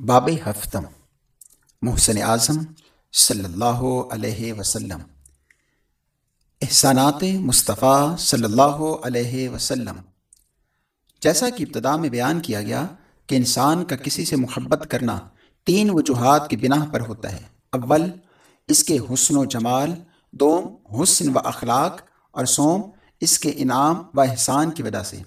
باب ہفتم محسن اعظم صلی اللہ علیہ وسلم احسانات مصطفیٰ صلی اللہ علیہ وسلم جیسا کہ ابتدا میں بیان کیا گیا کہ انسان کا کسی سے محبت کرنا تین وجوہات کی بنا پر ہوتا ہے اول اس کے حسن و جمال دوم حسن و اخلاق اور سوم اس کے انعام و احسان کی وجہ سے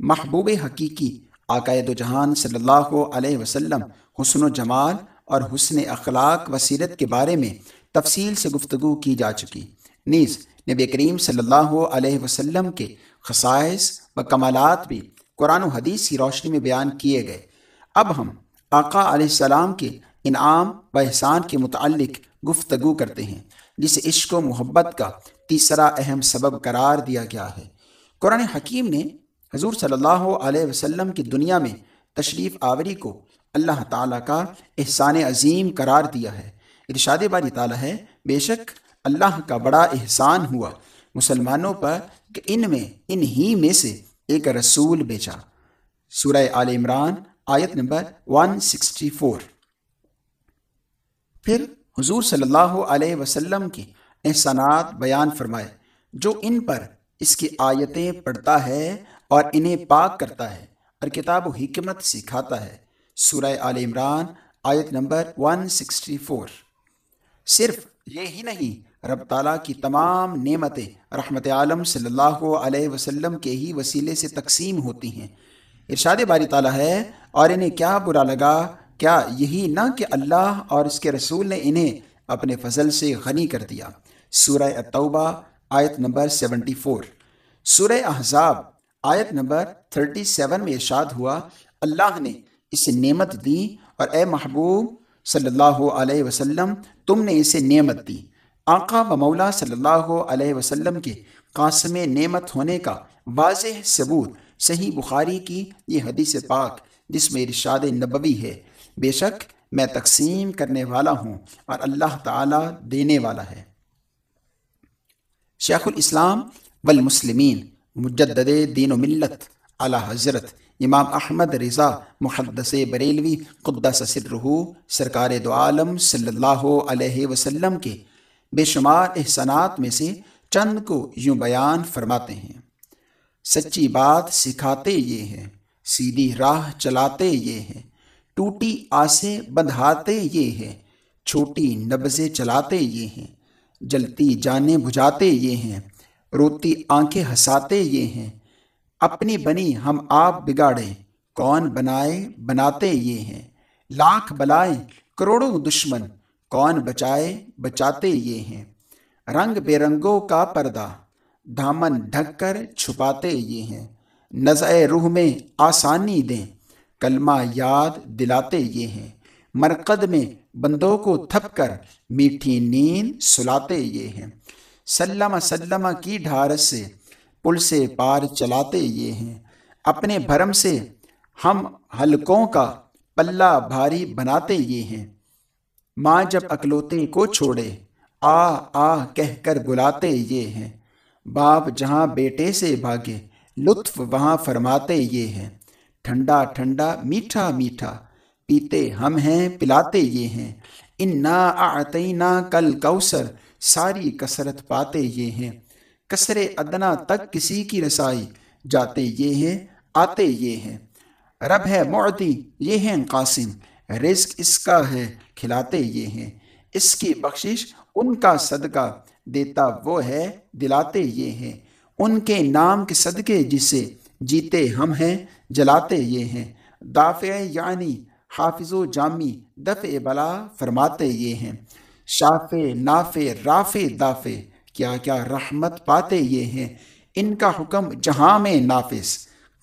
محبوب حقیقی عقائد و جہان صلی اللہ علیہ وسلم حسن و جمال اور حسن اخلاق و سیرت کے بارے میں تفصیل سے گفتگو کی جا چکی۔ نیز نبی کریم صلی اللہ علیہ وسلم کے خصائص و کمالات بھی قرآن و حدیث کی روشنی میں بیان کیے گئے۔ اب ہم آقا علیہ السلام کے انعام و احسان کے متعلق گفتگو کرتے ہیں، جسے عشق و محبت کا تیسرا اہم سبب قرار دیا گیا ہے۔ قرآن حکیم نے حضور صلی اللہ علیہ وسلم کی دنیا میں تشریف آوری کو اللہ تعالیٰ کا احسان عظیم قرار دیا ہے۔ ارشاد باری تعالیٰ ہے، بے شک اللہ کا بڑا احسان ہوا۔ مسلمانوں پر کہ ان میں، ان ہی میں سے ایک رسول بیچا سورہ آل عمران، آیت نمبر 164 پھر حضور صلی اللہ علیہ وسلم کی احسانات بیان فرمائے، جو ان پر اس کی آیتیں پڑھتا ہے اور انہیں پاک کرتا ہے اور کتاب و حکمت سکھاتا ہے۔ سورہ آل عمران، آیت نمبر 164 صرف یہ ہی نہیں، رب تعالیٰ کی تمام نعمتیں رحمت عالم صلی اللہ علیہ وسلم کے ہی وسیلے سے تقسیم ہوتی ہیں۔ ارشاد باری تعالیٰ ہے، اور انہیں کیا برا لگا؟ کیا یہی نہ کہ اللہ اور اس کے رسول نے انہیں اپنے فضل سے غنی کر دیا؟ سورہ التوبہ، آیت نمبر 74 سورہ احزاب آیت نمبر 37 میں ارشاد ہوا، اللہ نے اسے نعمت دی اور اے محبوب صلی اللہ علیہ وسلم، تم نے اسے نعمت دی۔ آقا و مولا صلی اللہ علیہ وسلم کے قاسم نعمت ہونے کا واضح ثبوت صحیح بخاری کی یہ حدیث پاک، جس میں ارشاد نبوی ہے۔ بے شک میں تقسیم کرنے والا ہوں اور اللہ تعالی دینے والا ہے۔ شیخ الاسلام والمسلمین مجدد دین و ملت اعلی حضرت امام احمد رضا محدث بریلوی قدس سرہ سرکار دو عالم صلی اللہ علیہ وسلم کے بے شمار احسانات میں سے چند کو یوں بیان فرماتے ہیں۔ سچی بات سکھاتے یہ ہیں، سیدھی راہ چلاتے یہ ہیں، ٹوٹی آسے بندھاتے یہ ہیں، چھوٹی نبزیں چلاتے یہ ہیں، جلتی جانیں بجھاتے یہ ہیں۔ روتی آنکھیں ہساتے یہ ہیں۔ اپنی بنی ہم آپ بگاڑے کون بنائے بناتے یہ ہیں۔ لاکھ بلائیں کروڑوں دشمن، کون بچائے بچاتے یہ ہیں۔ رنگ بے رنگوں کا پردہ، دامن ڈھک کر چھپاتے یہ ہیں۔ نظر روح میں آسانی دیں، کلمہ یاد دلاتے یہ ہیں۔ مرقد میں بندوں کو تھپ کر میٹھی نیند سلاتے یہ ہیں۔ سلم سلم کی ڈھارس سے پل سے پار چلاتے یہ ہیں۔ اپنے بھرم سے ہم حلقوں کا پلہ بھاری بناتے یہ ہیں۔ ماں جب اکلوتے کو چھوڑے، آ آ کہہ کر بلاتے یہ ہیں۔ باپ جہاں بیٹے سے بھاگے، لطف وہاں فرماتے یہ ہیں۔ ٹھنڈا ٹھنڈا، میٹھا میٹھا، پیتے ہم ہیں، پلاتے یہ ہیں۔ ان نا کل کوثر ساری کثرت پاتے یہ ہیں۔ کثر ادنا تک کسی کی رسائی، جاتے یہ ہیں، آتے یہ ہیں۔ رب ہے معدی یہ ہیں قاسم۔ رزق اس کا ہے، کھلاتے یہ ہیں۔ اس کی بخشش ان کا صدقہ، دیتا وہ ہے، دلاتے یہ ہیں۔ ان کے نام کے صدقے جسے جیتے ہم ہیں، جلاتے یہ ہیں۔ دافع یعنی حافظ و جامی، دفع بلا فرماتے یہ ہیں۔ شاف ناف راف داف کیا کیا رحمت پاتے یہ ہیں؟ ان کا حکم جہاں میں نافذ،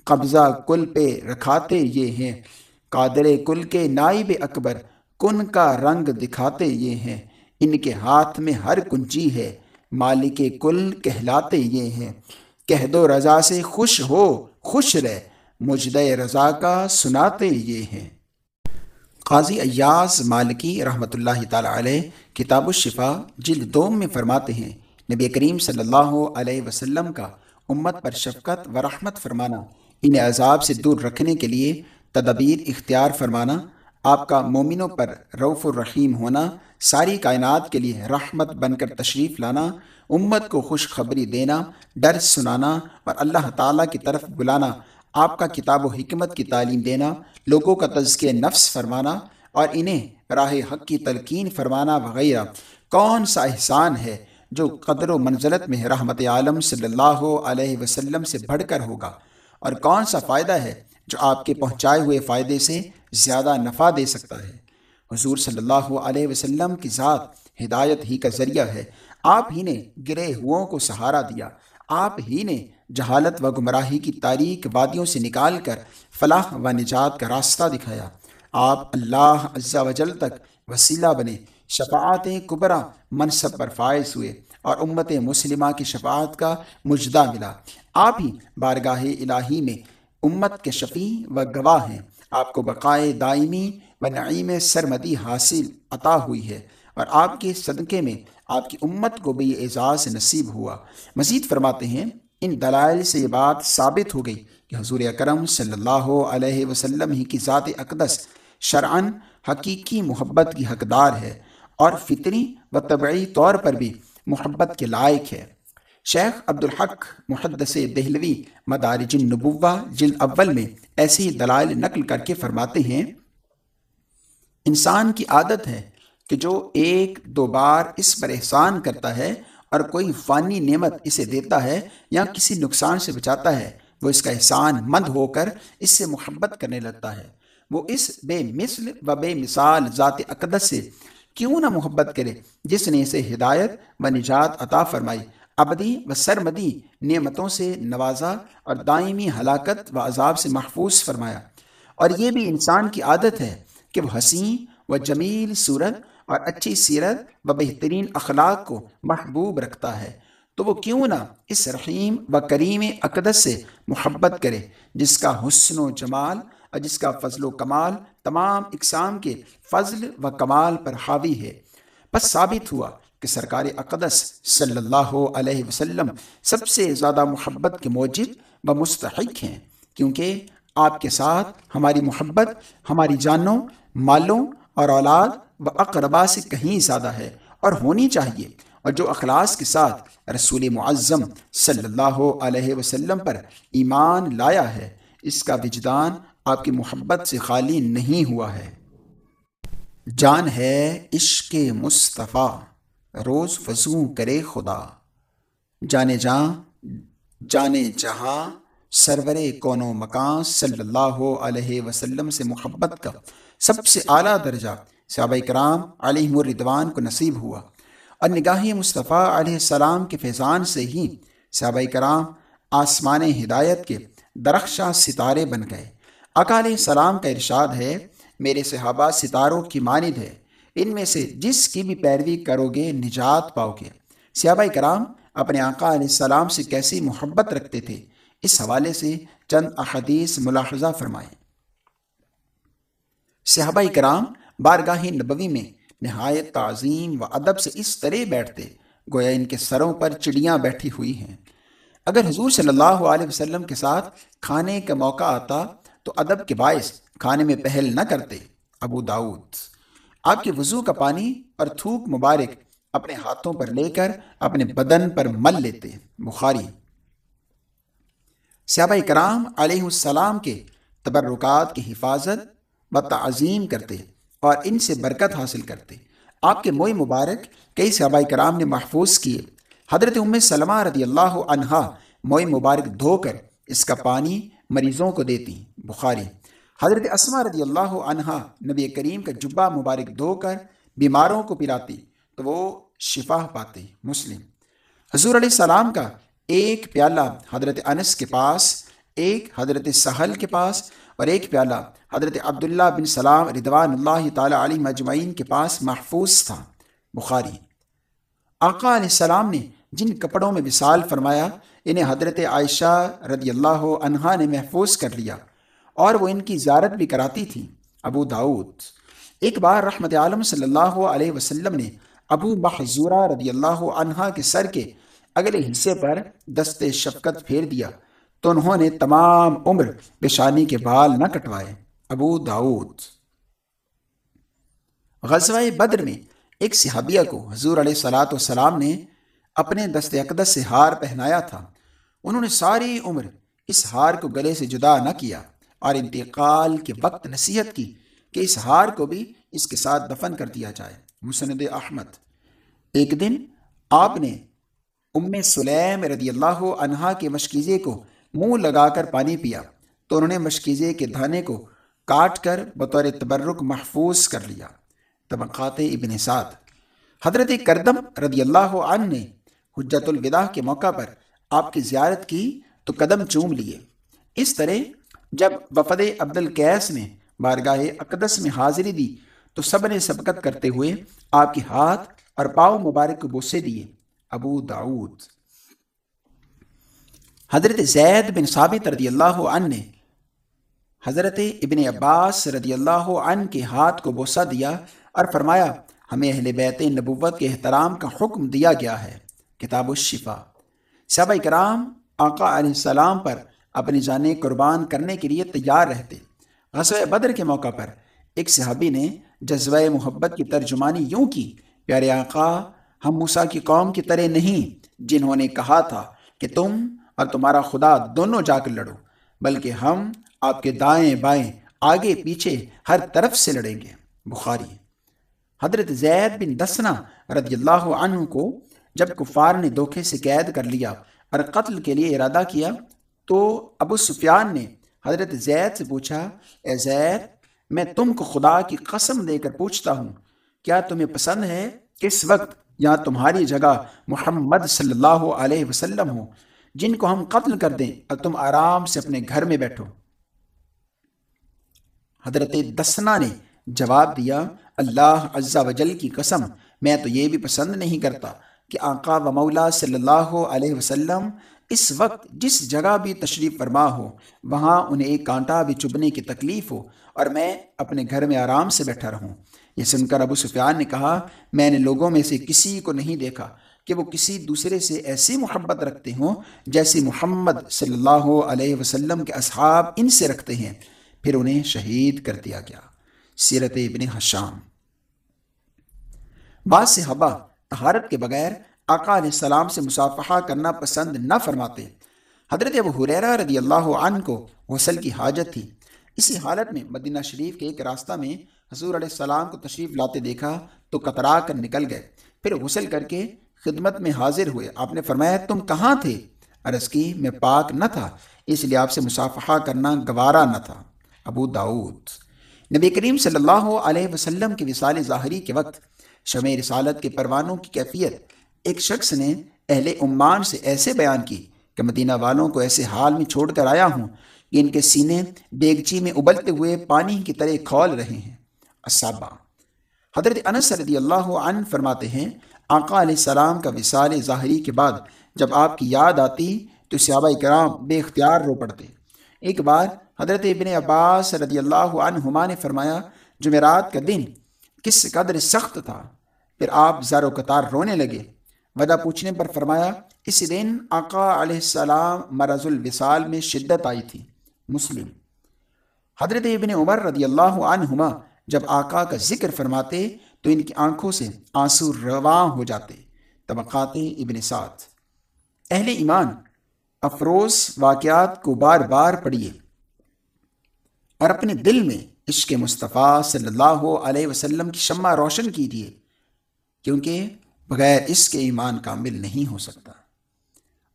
قبضہ کل پہ رکھاتے یہ ہیں۔ قادر کل کے نائب اکبر کن کا رنگ دکھاتے یہ ہیں۔ ان کے ہاتھ میں ہر کنچی ہے، مالک کل کہلاتے یہ ہیں۔ کہہ دو رضا سے خوش ہو، خوش رہ مجد رضا کا سناتے یہ ہیں۔ قاضی ایاز مالکی رحمۃ اللہ تعالی علیہ کتاب الشفا جلد دوم میں فرماتے ہیں، نبی کریم صلی اللہ علیہ وسلم کا امت پر شفقت و رحمت فرمانا، انہیں عذاب سے دور رکھنے کے لیے تدبیر اختیار فرمانا، آپ کا مومنوں پر روف الرحیم ہونا، ساری کائنات کے لیے رحمت بن کر تشریف لانا، امت کو خوشخبری دینا، ڈر سنانا اور اللہ تعالیٰ کی طرف بلانا آپ کا کتاب و حکمت کی تعلیم دینا، لوگوں کا تزکیہ نفس فرمانا اور انہیں راہ حق کی تلقین فرمانا وغیرہ۔ کون سا احسان ہے جو قدر و منزلت میں رحمت عالم صلی اللہ علیہ وسلم سے بڑھ کر ہوگا؟ اور کون سا فائدہ ہے جو آپ کے پہنچائے ہوئے فائدے سے زیادہ نفع دے سکتا ہے؟ حضور صلی اللہ علیہ وسلم کی ذات ہدایت ہی کا ذریعہ ہے۔ آپ ہی نے گرے ہو کو سہارا دیا۔ آپ ہی نے جہالت و گمراہی کی تاریخ وادیوں سے نکال کر فلاح و نجات کا راستہ دکھایا۔ آپ اللہ عز و جل تک وسیلہ بنے۔ شفاعت کبرا منصب پر فائز ہوئے اور امت مسلمہ کی شفاعت کا مجدہ ملا۔ آپ ہی بارگاہ الہی میں امت کے شفیع و گواہ ہیں۔ آپ کو بقائے دائمی و نعیم سرمدی حاصل عطا ہوئی ہے اور آپ کے صدقے میں آپ کی امت کو بھی اعزاز نصیب ہوا۔ مزید فرماتے ہیں ان دلائل سے یہ بات ثابت ہو گئی کہ حضور اکرم صلی اللہ علیہ وسلم ہی کی ذات اقدس شرعن حقیقی محبت کی حقدار ہے اور فطری و طبعی طور پر بھی محبت کے لائق ہے۔ شیخ عبدالحق محدث دہلوی مدارج النبوہ جلد اول میں ایسی دلائل نقل کر کے فرماتے ہیں، انسان کی عادت ہے کہ جو ایک دو بار اس پر احسان کرتا ہے اور کوئی فانی نعمت اسے دیتا ہے یا کسی نقصان سے بچاتا ہے، وہ اس کا احسان مند ہو کر اس سے محبت کرنے لگتا ہے۔ وہ اس بے مثل و بے مثال ذات اقدس سے کیوں نہ محبت کرے، جس نے اسے ہدایت و نجات عطا فرمائی۔ ابدی و سرمدی نعمتوں سے نوازا اور دائمی ہلاکت و عذاب سے محفوظ فرمایا۔ اور یہ بھی انسان کی عادت ہے کہ وہ حسین و جمیل صورت اور اچھی سیرت و بہترین اخلاق کو محبوب رکھتا ہے۔ تو وہ کیوں نہ اس رحیم و کریم اقدس سے محبت کرے، جس کا حسن و جمال اور جس کا فضل و کمال تمام اقسام کے فضل و کمال پر حاوی ہے۔ بس ثابت ہوا کہ سرکار اقدس صلی اللہ علیہ وسلم سب سے زیادہ محبت کے موجب و مستحق ہیں، کیونکہ آپ کے ساتھ ہماری محبت، ہماری جانوں، مالوں اور اولاد اقربا سے کہیں زیادہ ہے اور ہونی چاہیے اور جو اخلاص کے ساتھ رسول معظم صلی اللہ علیہ وسلم پر ایمان لایا ہے، اس کا وجدان آپ کی محبت سے خالی نہیں ہوا ہے۔ جان ہے عشق مصطفیٰ، روز فضو کرے خدا۔ جانے جاں، جانے جہاں، سرور کون و مکان صلی اللہ علیہ وسلم سے محبت کا سب سے اعلیٰ درجہ صحابہ کرام علیہ مردوان کو نصیب ہوا۔ اور نگاہ مصطفیٰ علیہ السلام کے فیضان سے ہی صحابہ کرام آسمان ہدایت کے درخشاں ستارے بن گئے۔ علیہ السلام کا ارشاد ہے، میرے صحابہ ستاروں کی مانند ہے، ان میں سے جس کی بھی پیروی کرو گے نجات پاؤ گے۔ صحابہ کرام اپنے آقا علیہ السلام سے کیسی محبت رکھتے تھے؟ اس حوالے سے چند احادیث ملاحظہ فرمائیں۔ صحابہ کرام بارگاہ نبوی میں نہایت تعظیم و ادب سے اس طرح بیٹھتے، گویا ان کے سروں پر چڑیاں بیٹھی ہوئی ہیں۔ اگر حضور صلی اللہ علیہ وسلم کے ساتھ کھانے کا موقع آتا تو ادب کے باعث کھانے میں پہل نہ کرتے۔ ابو داود آپ کے وضو کا پانی اور تھوک مبارک اپنے ہاتھوں پر لے کر اپنے بدن پر مل لیتے۔ بخاری صحابہ کرام علیہ السلام کے تبرکات کی حفاظت و تعظیم کرتے۔ اور ان سے برکت حاصل کرتے۔ آپ کے موئی مبارک کئی صحابہ کرام نے محفوظ کیے۔ حضرت ام سلمہ رضی اللہ عنہا موئی مبارک دھو کر اس کا پانی مریضوں کو دیتی۔ بخاری۔ حضرت اسما رضی اللہ عنہا نبی کریم کا جبہ مبارک دھو کر بیماروں کو پلاتی تو وہ شفا پاتے۔ مسلم۔ حضور علیہ السلام کا ایک پیالہ حضرت انس کے پاس ایک حضرت سہل کے پاس اور ایک پیالہ حضرت عبداللہ بن سلام ردوان اللہ تعالیٰ علی مجمعین کے پاس محفوظ تھا۔ بخاری۔ آقا علیہ السلام نے جن کپڑوں میں وصال فرمایا، انہیں حضرت عائشہ رضی اللہ عنہا نے محفوظ کر لیا اور وہ ان کی زیارت بھی کراتی تھی ابو داود ایک بار رحمت عالم صلی اللہ علیہ وسلم نے ابو محضورہ رضی اللہ عنہا کے سر کے اگلے حصے پر دست شفقت پھیر دیا۔ تو انہوں نے تمام عمر پیشانی کے بال نہ کٹوائے۔ ابو داود غزوہ بدر میں ایک صحابیہ کو حضور علیہ صلاۃ والسلام نے اپنے دست اقدس سے ہار پہنایا تھا۔ انہوں نے ساری عمر اس ہار کو گلے سے جدا نہ کیا اور انتقال کے وقت نصیحت کی کہ اس ہار کو بھی اس کے ساتھ دفن کر دیا جائے۔ مسند احمد۔ ایک دن آپ نے ام سلیم رضی اللہ عنہا کے مشکیزے کو منہ لگا کر پانی پیا تو انہوں نے مشکیزے کے دھانے کو کاٹ کر بطور تبرک محفوظ کر لیا۔ طبقات ابن سعد۔ حضرت کردم رضی اللہ عنہ نے حجت الوداع کے موقع پر آپ کی زیارت کی تو قدم چوم لیے۔ اس طرح جب وفد عبد القیس نے بارگاہ اقدس میں حاضری دی تو سب نے سبقت کرتے ہوئے آپ کے ہاتھ اور پاؤ مبارک کو بوسے دیے۔ ابو داود حضرت زید بن ثابت رضی اللہ عنہ نے حضرت ابن عباس رضی اللہ عنہ کے ہاتھ کو بوسا دیا اور فرمایا، ہمیں اہل بیت نبوت کے احترام کا حکم دیا گیا ہے۔ کتاب الشفا صحابہ کرام آقا علیہ السلام پر اپنی جانیں قربان کرنے کے لیے تیار رہتے۔ غزوہ بدر کے موقع پر ایک صحابی نے جذبہ محبت کی ترجمانی یوں کی، پیارے آقا، ہم موسیٰ کی قوم کی طرح نہیں، جنہوں نے کہا تھا کہ تم اور تمہارا خدا دونوں جا کر لڑو، بلکہ ہم آپ کے دائیں بائیں آگے پیچھے ہر طرف سے لڑیں گے۔ بخاری۔ حضرت زید بن دسنا رضی اللہ عنہ کو جب کفار نے دھوکے سے قید کر لیا اور قتل کے لیے ارادہ کیا، تو ابو سفیان نے حضرت زید سے پوچھا، اے زید، میں تم کو خدا کی قسم دے کر پوچھتا ہوں، کیا تمہیں پسند ہے کس وقت یہاں تمہاری جگہ محمد صلی اللہ علیہ وسلم ہو؟ جن کو ہم قتل کر دیں اور تم آرام سے اپنے گھر میں بیٹھو۔ حضرت دسنا نے جواب دیا، اللہ عزا وجل کی قسم، میں تو یہ بھی پسند نہیں کرتا کہ آقا و مولا صلی اللہ علیہ وسلم اس وقت جس جگہ بھی تشریف فرما ہو، وہاں انہیں ایک کانٹا بھی چبنے کی تکلیف ہو اور میں اپنے گھر میں آرام سے بیٹھا رہوں۔ یہ سن کر ابو سفیان نے کہا، میں نے لوگوں میں سے کسی کو نہیں دیکھا۔ کہ وہ کسی دوسرے سے ایسی محبت رکھتے ہوں جیسی محمد صلی اللہ علیہ وسلم کے اصحاب ان سے رکھتے ہیں۔ پھر انہیں شہید کر دیا گیا۔ سیرت ابن حشام۔ بعض سے ہوا طہارت کے بغیر آقا علیہ السلام سے مصافحہ کرنا پسند نہ فرماتے۔ حضرت ابو حریرہ رضی اللہ عنہ کو غسل کی حاجت تھی۔ اسی حالت میں مدینہ شریف کے ایک راستہ میں حضور علیہ السلام کو تشریف لاتے دیکھا تو کترا کر نکل گئے۔ پھر غسل کر کے خدمت میں حاضر ہوئے۔ آپ نے فرمایا، تم کہاں تھے؟ عرض کی میں پاک نہ تھا، اس لیے آپ سے مصافحہ کرنا گوارا نہ تھا۔ ابو داود نبی کریم صلی اللہ علیہ وسلم کی وصال ظاہری کے وقت شمع رسالت کے پروانوں کی کیفیت، ایک شخص نے اہل عمان سے ایسے بیان کی کہ مدینہ والوں کو ایسے حال میں چھوڑ کر آیا ہوں کہ ان کے سینے دیگچی میں ابلتے ہوئے پانی کی طرح کھول رہے ہیں۔ اسابہ حضرت انس رضی اللہ عنہ فرماتے ہیں آقا علیہ السلام کا وصال ظاہری کے بعد جب آپ کی یاد آتی تو صحابہ کرام بے اختیار رو پڑتے۔ ایک بار حضرت ابن عباس رضی اللہ عنہما نے فرمایا، جمعرات کا دن کس قدر سخت تھا۔ پھر آپ زار و قطار رونے لگے۔ وجہ پوچھنے پر فرمایا، اسی دن آقا علیہ السلام مرض الوصال میں شدت آئی تھی۔ مسلم۔ حضرت ابن عمر رضی اللہ عنہما جب آقا کا ذکر فرماتے تو ان کی آنکھوں سے آنسو رواں ہو جاتے، طبقات ابن سعد۔ اہل ایمان، افروز واقعات کو بار بار پڑھیے۔ اور اپنے دل میں عشق مصطفیٰ صلی اللہ علیہ وسلم کی شمع روشن کیجیے کیونکہ بغیر اس کے ایمان کامل نہیں ہو سکتا۔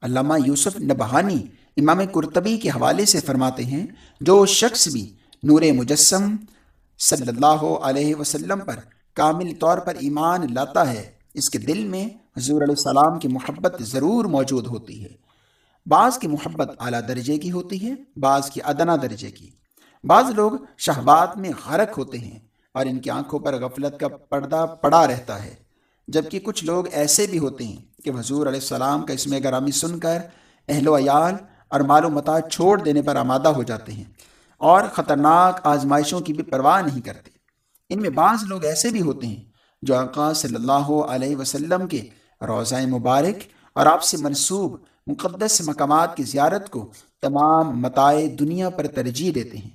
علامہ یوسف نبہانی امام کرتبی کے حوالے سے فرماتے ہیں، جو شخص بھی نور مجسم صلی اللہ علیہ وسلم پر کامل طور پر ایمان لاتا ہے، اس کے دل میں حضور علیہ السلام کی محبت ضرور موجود ہوتی ہے۔ بعض کی محبت اعلیٰ درجے کی ہوتی ہے، بعض کی ادنا درجے کی۔ بعض لوگ شہبات میں غرق ہوتے ہیں اور ان کی آنکھوں پر غفلت کا پردہ پڑا رہتا ہے۔ جبکہ کچھ لوگ ایسے بھی ہوتے ہیں کہ حضور علیہ السلام کا اسم گرامی سن کر اہل و عیال اور مال و متا چھوڑ دینے پر آمادہ ہو جاتے ہیں اور خطرناک آزمائشوں کی بھی پرواہ نہیں کرتے۔ ان میں بعض لوگ ایسے بھی ہوتے ہیں جو آقا صلی اللہ علیہ وسلم کے روضہ مبارک اور آپ سے منسوب مقدس مقامات کی زیارت کو تمام متائے دنیا پر ترجیح دیتے ہیں۔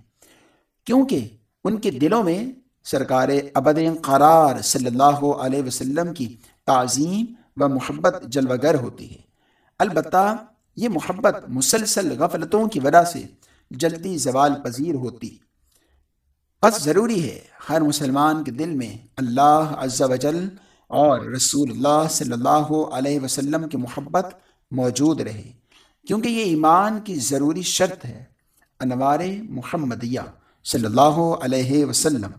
کیونکہ ان کے دلوں میں سرکار ابد قرار صلی اللہ علیہ وسلم کی تعظیم و محبت جلوگر ہوتی ہے۔ البتہ یہ محبت مسلسل غفلتوں کی وجہ سے جلدی زوال پذیر ہوتی۔ بس ضروری ہے ہر مسلمان کے دل میں اللہ عز و جل اور رسول اللہ صلی اللہ علیہ وسلم کی محبت موجود رہے۔ کیونکہ یہ ایمان کی ضروری شرط ہے۔ انوار محمدیہ صلی اللہ علیہ وسلم۔